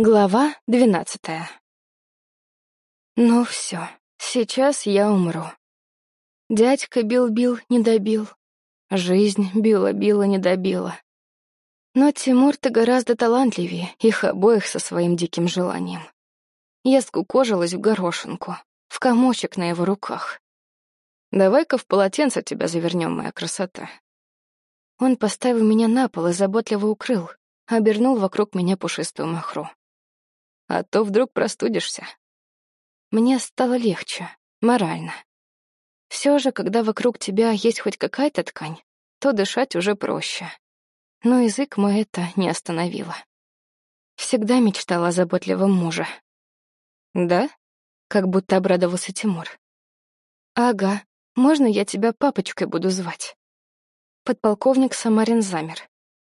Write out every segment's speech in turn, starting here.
Глава двенадцатая. Ну все, сейчас я умру. Дядька бил-бил, не добил. Жизнь била-била, не добила. Но Тимур-то гораздо талантливее их обоих со своим диким желанием. Я скукожилась в горошинку, в комочек на его руках. «Давай-ка в полотенце тебя завернем, моя красота». Он поставил меня на пол и заботливо укрыл, обернул вокруг меня пушистую махру а то вдруг простудишься. Мне стало легче, морально. Все же, когда вокруг тебя есть хоть какая-то ткань, то дышать уже проще. Но язык мой это не остановило. Всегда мечтала о заботливом муже. «Да?» — как будто обрадовался Тимур. «Ага, можно я тебя папочкой буду звать?» Подполковник Самарин замер.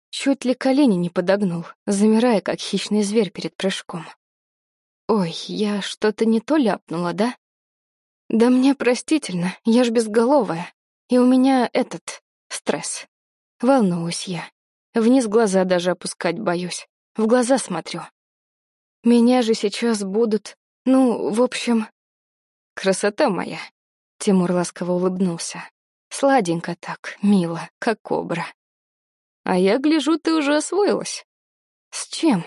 Чуть ли колени не подогнул, замирая, как хищный зверь перед прыжком. Ой, я что-то не то ляпнула, да? Да мне простительно, я ж безголовая. И у меня этот, стресс. Волнуюсь я. Вниз глаза даже опускать боюсь. В глаза смотрю. Меня же сейчас будут... Ну, в общем... Красота моя. Тимур ласково улыбнулся. Сладенько так, мило, как кобра. А я гляжу, ты уже освоилась. С чем?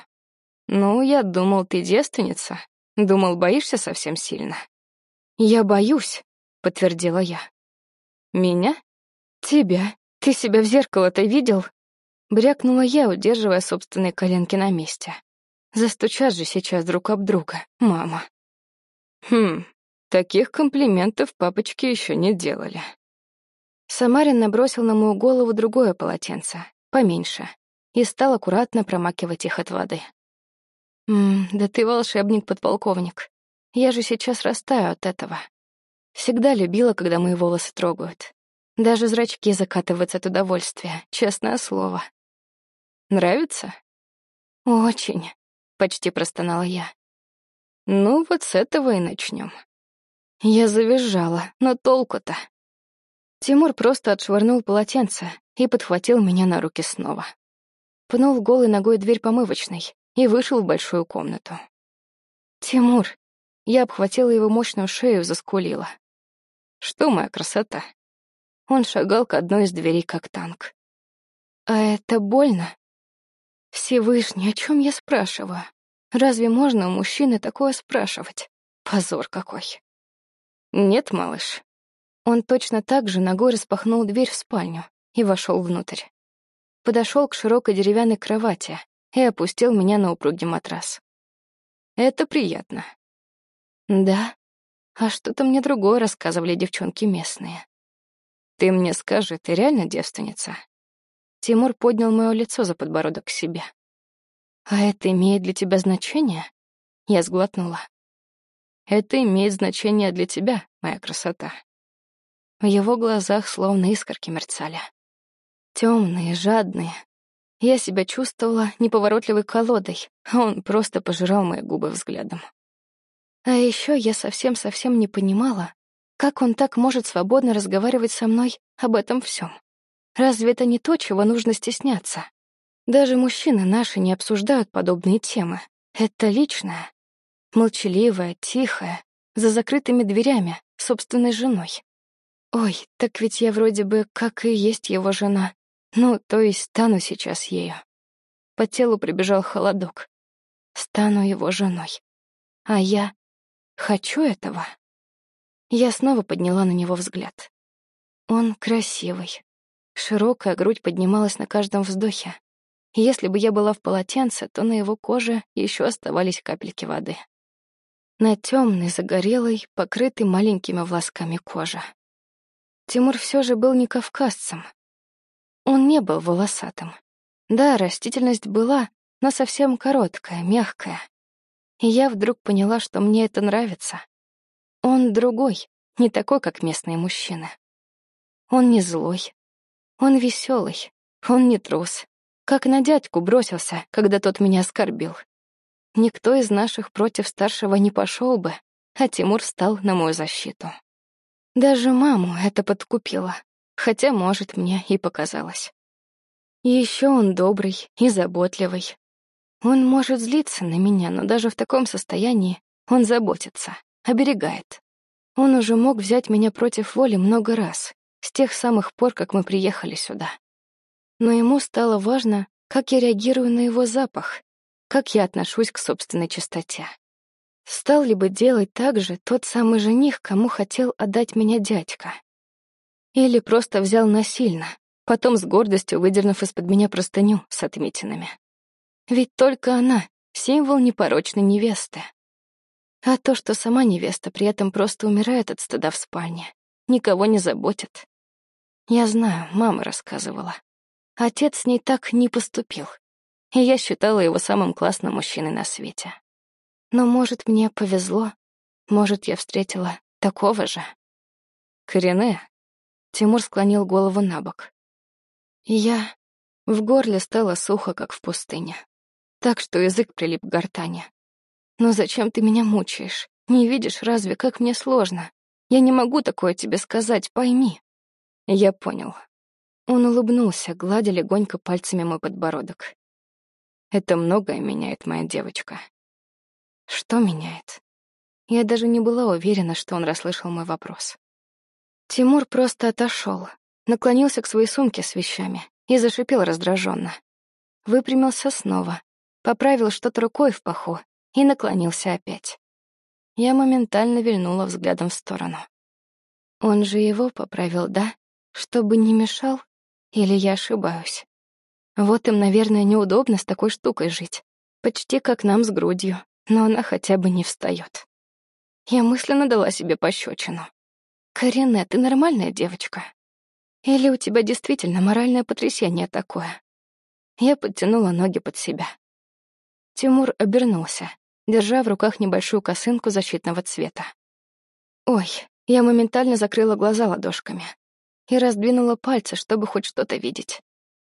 «Ну, я думал, ты девственница. Думал, боишься совсем сильно». «Я боюсь», — подтвердила я. «Меня?» «Тебя. Ты себя в зеркало-то видел?» Брякнула я, удерживая собственные коленки на месте. Застучат же сейчас друг об друга, мама. Хм, таких комплиментов папочки еще не делали. Самарин набросил на мою голову другое полотенце, поменьше, и стал аккуратно промакивать их от воды. Ммм, да ты волшебник, подполковник. Я же сейчас растаю от этого. Всегда любила, когда мои волосы трогают. Даже зрачки закатываются от удовольствия, честное слово. Нравится? Очень, почти простонала я. Ну, вот с этого и начнем. Я завизжала, но толку-то. Тимур просто отшвырнул полотенце и подхватил меня на руки снова. Пнул голой ногой дверь помывочной, и вышел в большую комнату. «Тимур!» Я обхватила его мощную шею и заскулила. «Что, моя красота?» Он шагал к одной из дверей, как танк. «А это больно?» «Всевышний, о чем я спрашиваю? Разве можно у мужчины такое спрашивать? Позор какой!» «Нет, малыш». Он точно так же ногой распахнул дверь в спальню и вошел внутрь. Подошел к широкой деревянной кровати, и опустил меня на упругий матрас. Это приятно. Да? А что-то мне другое рассказывали девчонки местные. Ты мне скажи, ты реально девственница? Тимур поднял мое лицо за подбородок к себе. А это имеет для тебя значение? Я сглотнула. Это имеет значение для тебя, моя красота. В его глазах словно искорки мерцали. Темные, жадные, я себя чувствовала неповоротливой колодой, а он просто пожирал мои губы взглядом. А еще я совсем-совсем не понимала, как он так может свободно разговаривать со мной об этом всем. Разве это не то, чего нужно стесняться? Даже мужчины наши не обсуждают подобные темы. Это личное. Молчаливое, тихое, за закрытыми дверями, собственной женой. Ой, так ведь я вроде бы как и есть его жена. Ну, то есть стану сейчас ею. По телу прибежал холодок. Стану его женой. А я хочу этого. Я снова подняла на него взгляд. Он красивый. Широкая грудь поднималась на каждом вздохе. Если бы я была в полотенце, то на его коже еще оставались капельки воды. На темной, загорелой, покрытой маленькими волосками кожи. Тимур все же был не кавказцем, он не был волосатым. Да, растительность была, но совсем короткая, мягкая. И я вдруг поняла, что мне это нравится. Он другой, не такой, как местные мужчины. Он не злой. Он веселый. Он не трус. Как на дядьку бросился, когда тот меня оскорбил. Никто из наших против старшего не пошел бы, а Тимур встал на мою защиту. Даже маму это подкупило хотя, может, мне и показалось. Еще он добрый и заботливый. Он может злиться на меня, но даже в таком состоянии он заботится, оберегает. Он уже мог взять меня против воли много раз, с тех самых пор, как мы приехали сюда. Но ему стало важно, как я реагирую на его запах, как я отношусь к собственной чистоте. Стал ли бы делать так же тот самый жених, кому хотел отдать меня дядька? Или просто взял насильно, потом с гордостью выдернув из-под меня простыню с отметинами? Ведь только она — символ непорочной невесты. А то, что сама невеста при этом просто умирает от стыда в спальне, никого не заботит. Я знаю, мама рассказывала. Отец с ней так не поступил, и я считала его самым классным мужчиной на свете. Но, может, мне повезло, может, я встретила такого же. Корене. Тимур склонил голову на бок. Я... В горле стало сухо, как в пустыне. Так что язык прилип к гортани. «Но зачем ты меня мучаешь? Не видишь, разве, как мне сложно? Я не могу такое тебе сказать, пойми». Я понял. Он улыбнулся, гладя легонько пальцами мой подбородок. «Это многое меняет, моя девочка». Что меняет? Я даже не была уверена, что он расслышал мой вопрос. Тимур просто отошел, наклонился к своей сумке с вещами и зашипел раздраженно. Выпрямился снова, поправил что-то рукой в паху и наклонился опять. Я моментально вильнула взглядом в сторону. Он же его поправил, да? Чтобы не мешал? Или я ошибаюсь? Вот им, наверное, неудобно с такой штукой жить. Почти как нам с грудью но она хотя бы не встает. Я мысленно дала себе пощечину. «Карине, ты нормальная девочка? Или у тебя действительно моральное потрясение такое?» Я подтянула ноги под себя. Тимур обернулся, держа в руках небольшую косынку защитного цвета. Ой, я моментально закрыла глаза ладошками и раздвинула пальцы, чтобы хоть что-то видеть.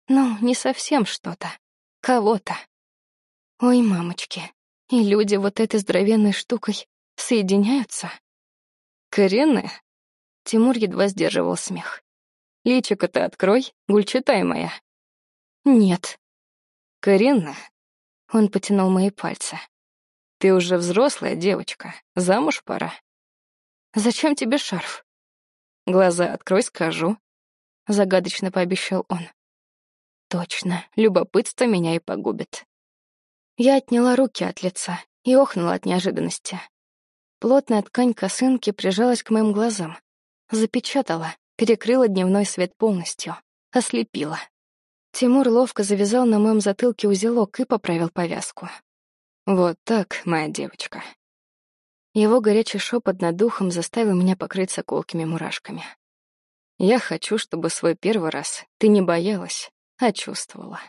Ну, не совсем что-то. Кого-то. Ой, мамочки, и люди вот этой здоровенной штукой соединяются? Коренные? Тимур едва сдерживал смех. Личико-то открой, гульчатай моя. Нет. Карина. Он потянул мои пальцы. Ты уже взрослая девочка, замуж пора. Зачем тебе шарф? Глаза открой, скажу. Загадочно пообещал он. Точно, любопытство меня и погубит. Я отняла руки от лица и охнула от неожиданности. Плотная ткань косынки прижалась к моим глазам. Запечатала, перекрыла дневной свет полностью, ослепила. Тимур ловко завязал на моем затылке узелок и поправил повязку. «Вот так, моя девочка». Его горячий шепот над духом заставил меня покрыться колкими мурашками. «Я хочу, чтобы свой первый раз ты не боялась, а чувствовала».